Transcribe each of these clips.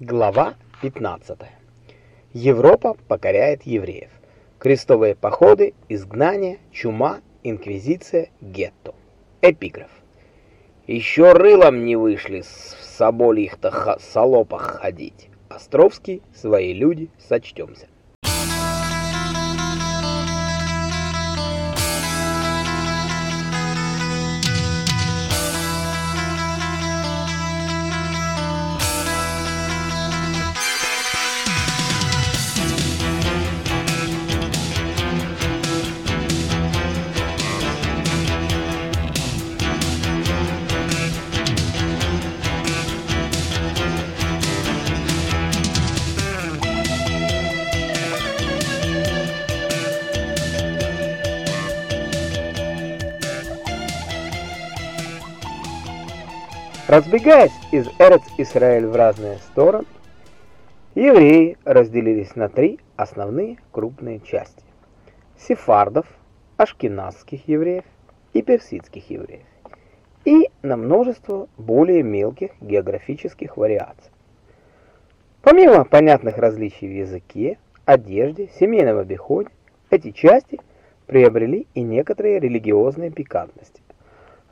Глава 15. Европа покоряет евреев. Крестовые походы, изгнание, чума, инквизиция, гетто. Эпиграф. Еще рылом не вышли в собольих-то солопах ходить. Островский, свои люди, сочтемся. Разбегаясь из Эрец-Исраэль в разные стороны, евреи разделились на три основные крупные части. Сефардов, ашкеназских евреев и персидских евреев, и на множество более мелких географических вариаций. Помимо понятных различий в языке, одежде, семейном обиходе, эти части приобрели и некоторые религиозные пикантности.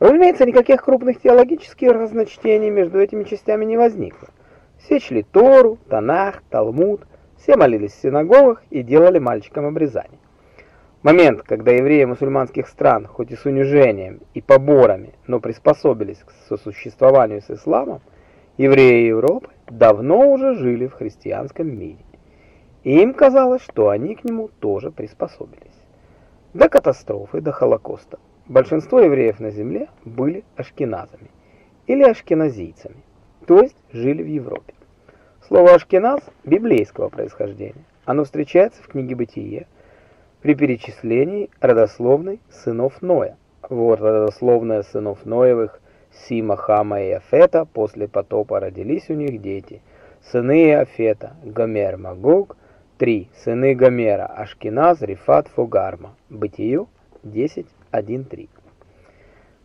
Разумеется, никаких крупных теологических разночтений между этими частями не возникло. Все чли Тору, Танах, Талмуд, все молились в синагогах и делали мальчикам обрезание. Момент, когда евреи мусульманских стран, хоть и с унижением и поборами, но приспособились к сосуществованию с исламом, евреи Европы давно уже жили в христианском мире. И им казалось, что они к нему тоже приспособились. До катастрофы, до Холокоста Большинство евреев на земле были ашкеназами или ашкеназийцами, то есть жили в Европе. Слово ашкеназ библейского происхождения. Оно встречается в книге Бытие при перечислении родословной сынов Ноя. Вот родословная сынов Ноевых Сима, Хама и Афета после потопа родились у них дети. Сыны Афета Гомер, Магог, три сыны Гомера Ашкеназ, Рифат, Фугарма. Бытие 10 1.3.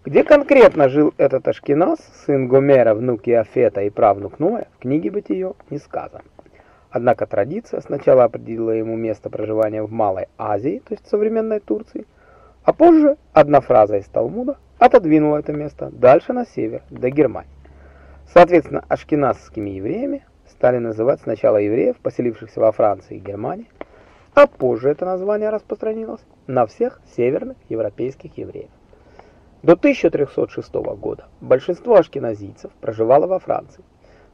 Где конкретно жил этот Ашкеназ, сын Гомера, внук Иофета и правнук Ноя, в книге Бытие не сказано. Однако традиция сначала определила ему место проживания в Малой Азии, то есть современной Турции, а позже одна фраза из Талмуда отодвинула это место дальше на север, до Германии. Соответственно, ашкеназскими евреями стали называть сначала евреев, поселившихся во Франции и Германии, а позже это название распространилось на всех северных европейских евреев. До 1306 года большинство ашкеназийцев проживало во Франции.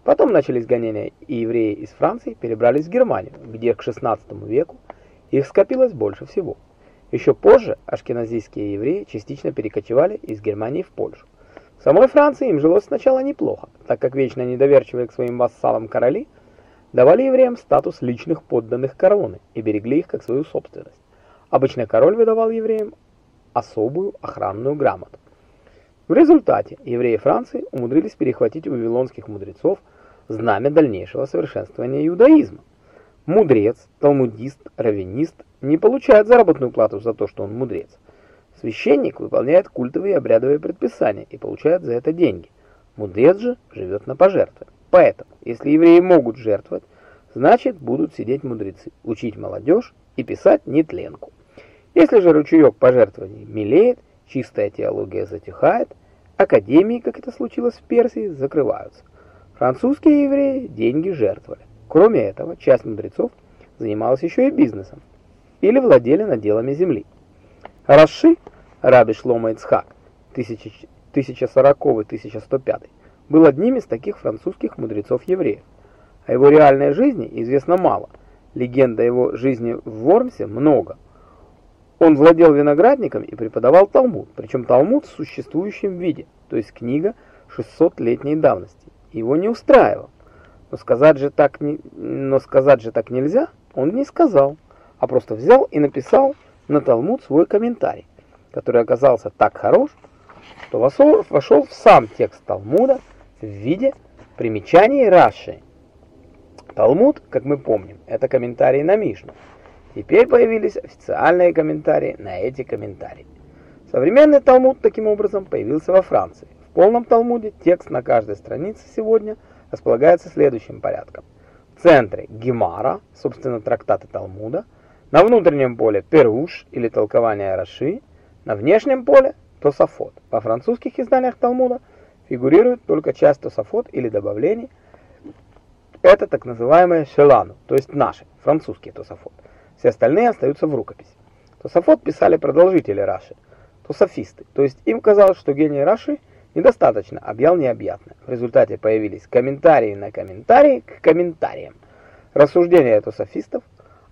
Потом начались гонения, и евреи из Франции перебрались в Германию, где к XVI веку их скопилось больше всего. Еще позже ашкеназийские евреи частично перекочевали из Германии в Польшу. В самой Франции им жилось сначала неплохо, так как вечно недоверчивые к своим вассалам короли – давали евреям статус личных подданных короны и берегли их как свою собственность. Обычно король выдавал евреям особую охранную грамоту. В результате евреи Франции умудрились перехватить у вавилонских мудрецов знамя дальнейшего совершенствования иудаизма. Мудрец, талмудист, раввинист не получает заработную плату за то, что он мудрец. Священник выполняет культовые и обрядовые предписания и получает за это деньги. Мудрец же живет на пожертвования. Поэтому, если евреи могут жертвовать, значит будут сидеть мудрецы, учить молодежь и писать нетленку. Если же ручеек пожертвований мелеет, чистая теология затихает, академии, как это случилось в Персии, закрываются. Французские евреи деньги жертвовали. Кроме этого, часть мудрецов занималась еще и бизнесом или владели наделами земли. Раши, раби Шлома Ицхак, 1040-1105, был одним из таких французских мудрецов-евреев. О его реальной жизни известно мало. Легенда его жизни в Вормсе много. Он владел виноградником и преподавал Талмуд, причем Талмуд в существующем виде, то есть книга 600-летней давности. Его не устраивал. Но сказать же так не но сказать же так нельзя, он не сказал, а просто взял и написал на Талмуд свой комментарий, который оказался так хорош, что вошел в сам текст Талмуда в виде примечаний Раши. Талмуд, как мы помним, это комментарии на Мишну. Теперь появились официальные комментарии на эти комментарии. Современный Талмуд таким образом появился во Франции. В полном Талмуде текст на каждой странице сегодня располагается следующим порядком. В центре Гемара, собственно, трактаты Талмуда, на внутреннем поле Перуш или толкование Раши, на внешнем поле Тосафот. Во французских изданиях Талмуда фигурирует только часть Тосафот или добавлений. Это так называемые шелану, то есть наши, французские Тосафот. Все остальные остаются в рукописи. Тосафот писали продолжители Раши, тософисты, то есть им казалось, что гений Раши недостаточно объял необъятное. В результате появились комментарии на комментарии к комментариям. Рассуждения тософистов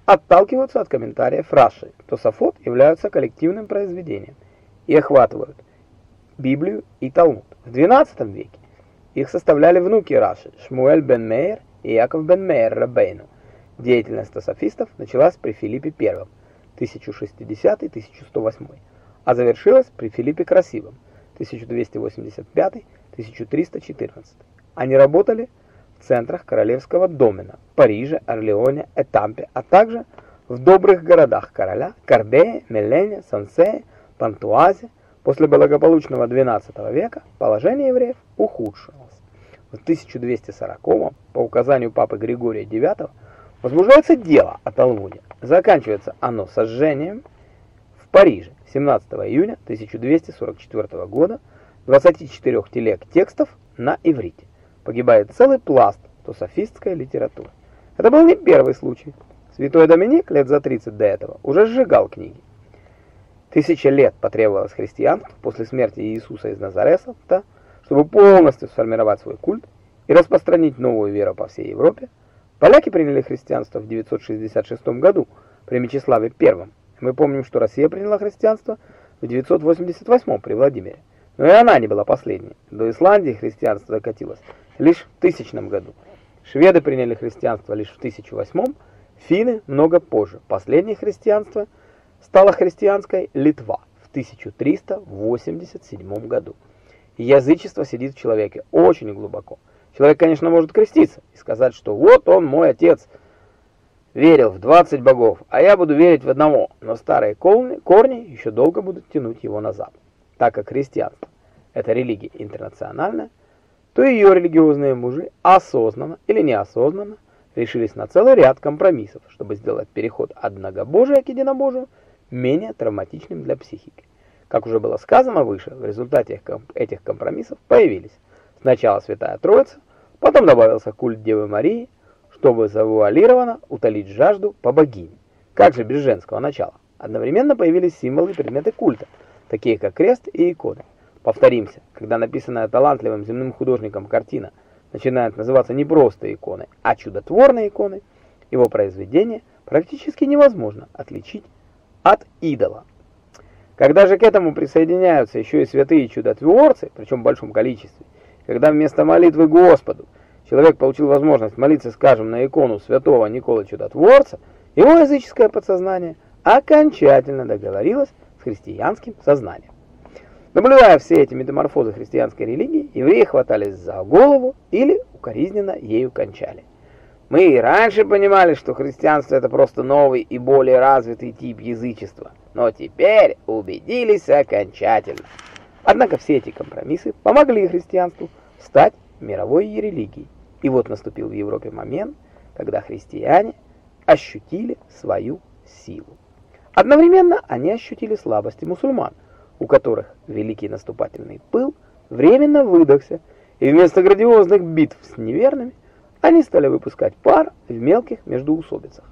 отталкиваются от комментариев Раши. Тософот являются коллективным произведением и охватывают Библию и Талмуд. В XII веке их составляли внуки Раши Шмуэль бен Мейер и Яков бен Мейер Рабейну. Деятельность тософистов началась при Филиппе I 1060-1108, а завершилась при Филиппе Красивом 1285-1314. Они работали в центрах королевского домена в Париже, Орлеоне, Этампе, а также в добрых городах короля Карбее, Мелене, Сансее, Пантуазе. После благополучного XII века положение евреев ухудшилось. В 1240 по указанию папы Григория IX возбуждается дело о Талмуде. Заканчивается оно сожжением в Париже 17 июня 1244 года 24 телег текстов на иврите. Погибает целый пласт тософистской литературы. Это был не первый случай. Святой Доминик лет за 30 до этого уже сжигал книги. Тысяча лет потребовалось христианству после смерти Иисуса из Назарета, чтобы полностью сформировать свой культ и распространить новую веру по всей Европе, Поляки приняли христианство в 966 году при Мечиславе I. Мы помним, что Россия приняла христианство в 988 при Владимире. Но и она не была последней. До Исландии христианство докатилось лишь в тысячном году. Шведы приняли христианство лишь в 1008, финны много позже. Последнее христианство стало христианской Литва в 1387 году. Язычество сидит в человеке очень глубоко. Человек, конечно, может креститься и сказать, что вот он, мой отец, верил в 20 богов, а я буду верить в одного, но старые корни еще долго будут тянуть его назад. Так как христианство – это религия интернациональная, то ее религиозные мужи осознанно или неосознанно решились на целый ряд компромиссов, чтобы сделать переход от многобожия к единобожию менее травматичным для психики. Как уже было сказано выше, в результате этих компромиссов появились Сначала Святая Троица, потом добавился культ Девы Марии, чтобы завуалированно утолить жажду по богине. Как же без женского начала? Одновременно появились символы и предметы культа, такие как крест и иконы. Повторимся, когда написанная талантливым земным художником картина начинает называться не просто иконой, а чудотворной иконой, его произведение практически невозможно отличить от идола. Когда же к этому присоединяются еще и святые чудотворцы, причем в большом количестве, когда вместо молитвы Господу человек получил возможность молиться, скажем, на икону святого Никола Чудотворца, его языческое подсознание окончательно договорилось с христианским сознанием. Наблюдая все эти метаморфозы христианской религии, евреи хватались за голову или укоризненно ею кончали. Мы и раньше понимали, что христианство это просто новый и более развитый тип язычества, но теперь убедились окончательно. Однако все эти компромиссы помогли христианству стать мировой религией. И вот наступил в Европе момент, когда христиане ощутили свою силу. Одновременно они ощутили слабости мусульман, у которых великий наступательный пыл временно выдохся, и вместо грандиозных битв с неверными они стали выпускать пар в мелких междоусобицах.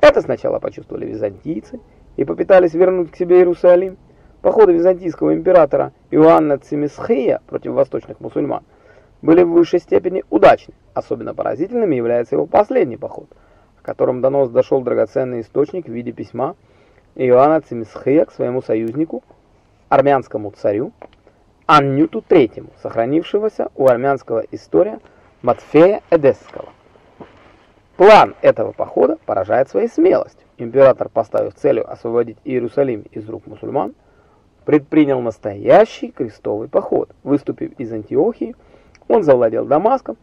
Это сначала почувствовали византийцы и попытались вернуть к себе Иерусалим, Походы византийского императора Иоанна Цимисхея против восточных мусульман были в высшей степени удачны. Особенно поразительным является его последний поход, в котором донос дошел драгоценный источник в виде письма Иоанна Цимисхея к своему союзнику, армянскому царю Аннюту III, сохранившегося у армянского история Матфея Эдесского. План этого похода поражает своей смелостью. Император, поставив целью освободить Иерусалим из рук мусульман, предпринял настоящий крестовый поход. Выступив из Антиохии, он завладел Дамаском,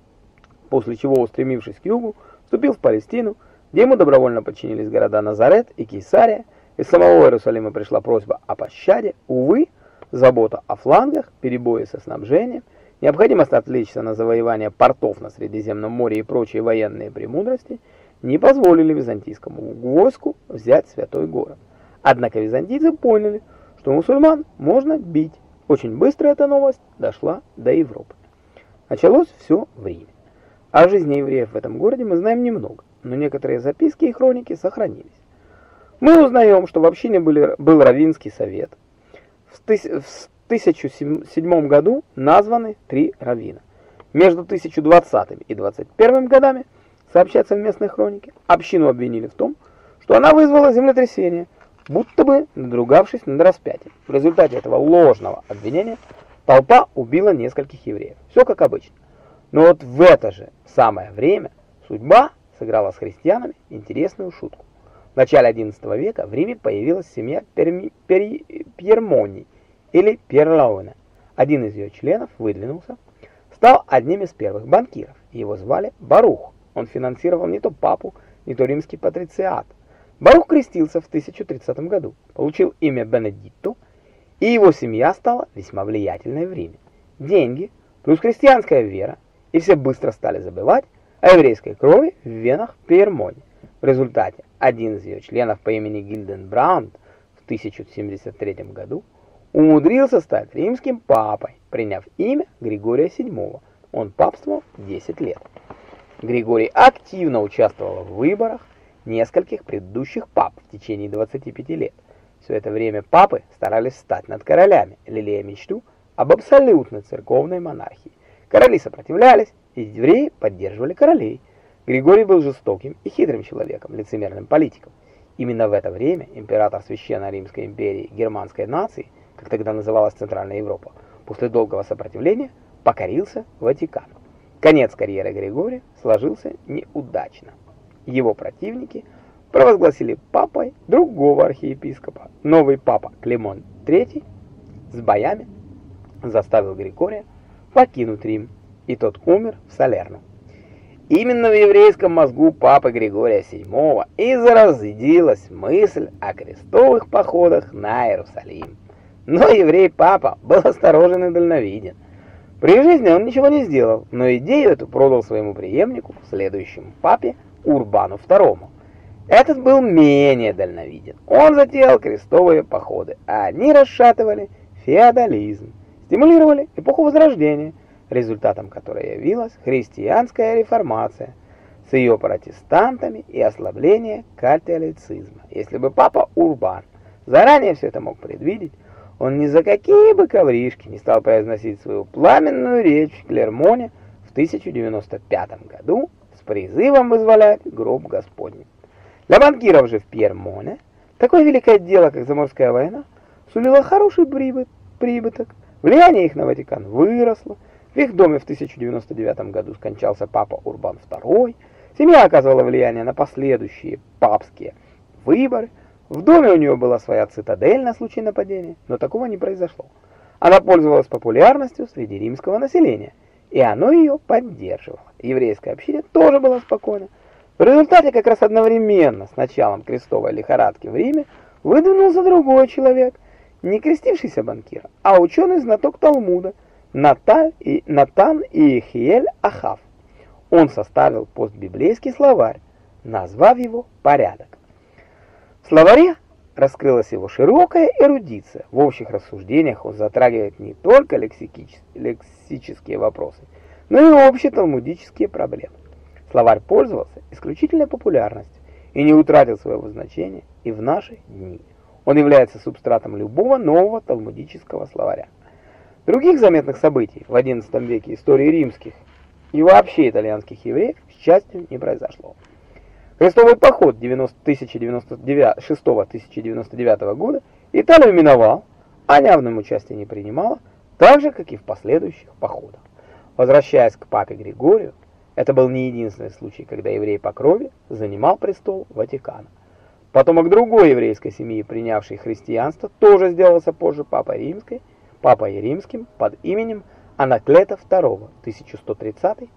после чего, устремившись к югу, вступил в Палестину, где ему добровольно подчинились города Назарет и Кейсария. Из самого Иерусалима пришла просьба о пощаде. Увы, забота о флангах, перебои со снабжением Необходимость отвлечься на завоевание портов на Средиземном море и прочие военные премудрости не позволили византийскому войску взять святой город. Однако византийцы поняли, что мусульман можно бить. Очень быстро эта новость дошла до Европы. Началось все в Риме. О жизни евреев в этом городе мы знаем немного, но некоторые записки и хроники сохранились. Мы узнаем, что в общине были, был Равинский совет. В, тыс, 1007 году названы три раввина. Между 1020 и 21 годами, сообщается в местной хронике, общину обвинили в том, что она вызвала землетрясение, будто бы надругавшись над распятием. В результате этого ложного обвинения толпа убила нескольких евреев. Все как обычно. Но вот в это же самое время судьба сыграла с христианами интересную шутку. В начале XI века в Риме появилась семья Перми, Пер, Пьермоний, или Перлауэна. Один из ее членов выдвинулся, стал одним из первых банкиров. Его звали Барух. Он финансировал не то папу, не то римский патрициат. Барух крестился в 1030 году, получил имя Бенедитто, и его семья стала весьма влиятельной в Риме. Деньги, плюс христианская вера, и все быстро стали забывать о еврейской крови в венах Пьермони. В результате один из ее членов по имени Гильденбранд в 1073 году умудрился стать римским папой, приняв имя Григория VII. Он папствовал 10 лет. Григорий активно участвовал в выборах нескольких предыдущих пап в течение 25 лет. Все это время папы старались стать над королями, лелея мечту об абсолютной церковной монархии. Короли сопротивлялись, и евреи поддерживали королей. Григорий был жестоким и хитрым человеком, лицемерным политиком. Именно в это время император Священной Римской империи германской нации – как тогда называлась Центральная Европа, после долгого сопротивления покорился Ватикану. Конец карьеры Григория сложился неудачно. Его противники провозгласили папой другого архиепископа. Новый папа Климон III с боями заставил Григория покинуть Рим, и тот умер в Салерно. Именно в еврейском мозгу папы Григория VII и заразилась мысль о крестовых походах на Иерусалим. Но еврей-папа был осторожен и дальновиден. При жизни он ничего не сделал, но идею эту продал своему преемнику, следующему папе Урбану II. Этот был менее дальновиден. Он затеял крестовые походы, а они расшатывали феодализм, стимулировали эпоху Возрождения, результатом которой явилась христианская реформация с ее протестантами и ослабление католицизма. Если бы папа Урбан заранее все это мог предвидеть, он ни за какие бы ковришки не стал произносить свою пламенную речь в Клермоне в 1095 году с призывом вызволять гроб Господний. Для банкиров же в Пьермоне такое великое дело, как Заморская война, сулило хороший прибыт, прибыток. Влияние их на Ватикан выросло. В их доме в 1099 году скончался папа Урбан II. Семья оказывала влияние на последующие папские выборы – в доме у нее была своя цитадель на случай нападения, но такого не произошло. Она пользовалась популярностью среди римского населения, и оно ее поддерживало. Еврейская община тоже была спокойна. В результате как раз одновременно с началом крестовой лихорадки в Риме выдвинулся другой человек, не крестившийся банкир, а ученый-знаток Талмуда, Наталь и Натан и Хиель Ахав. Он составил постбиблейский словарь, назвав его «Порядок». В словаре раскрылась его широкая эрудиция. В общих рассуждениях он затрагивает не только лексические вопросы, но и общие талмудические проблемы. Словарь пользовался исключительной популярностью и не утратил своего значения и в наши дни. Он является субстратом любого нового талмудического словаря. Других заметных событий в XI веке истории римских и вообще итальянских евреев, к счастью, не произошло. Крестовый поход 1096-1099 года Италию миновал, а явным участие не принимала, так же, как и в последующих походах. Возвращаясь к папе Григорию, это был не единственный случай, когда еврей по крови занимал престол Ватикана. Потомок другой еврейской семьи, принявшей христианство, тоже сделался позже папой римской, папой римским под именем Анаклета II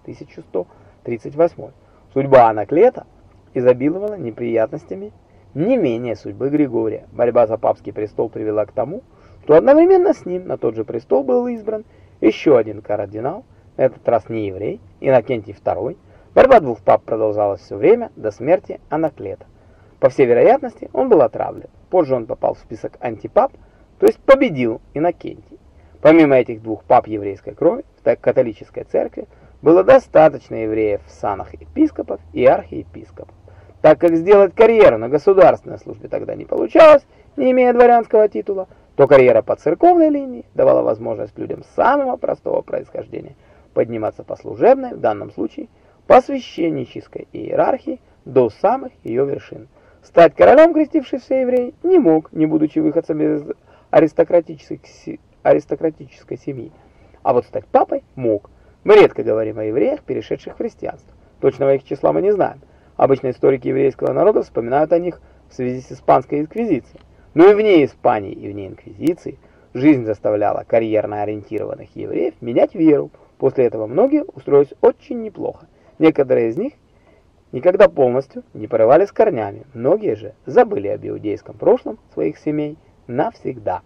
1130-1138. Судьба Анаклета изобиловала неприятностями не менее судьбы Григория. Борьба за папский престол привела к тому, что одновременно с ним на тот же престол был избран еще один кардинал, на этот раз не еврей, Иннокентий II. Борьба двух пап продолжалась все время до смерти Анаклета. По всей вероятности, он был отравлен. Позже он попал в список антипап, то есть победил Иннокентий. Помимо этих двух пап еврейской крови, в католической церкви было достаточно евреев в санах епископов и архиепископов. Так как сделать карьеру на государственной службе тогда не получалось, не имея дворянского титула, то карьера по церковной линии давала возможность людям самого простого происхождения подниматься по служебной, в данном случае, по священнической иерархии до самых ее вершин. Стать королем, крестившийся еврей, не мог, не будучи выходцем из аристократической, аристократической семьи. А вот стать папой мог. Мы редко говорим о евреях, перешедших в христианство. Точного их числа мы не знаем. Обычно историки еврейского народа вспоминают о них в связи с испанской инквизицией. Но и вне Испании, и вне инквизиции жизнь заставляла карьерно ориентированных евреев менять веру. После этого многие устроились очень неплохо. Некоторые из них никогда полностью не порывали с корнями. Многие же забыли об иудейском прошлом своих семей навсегда.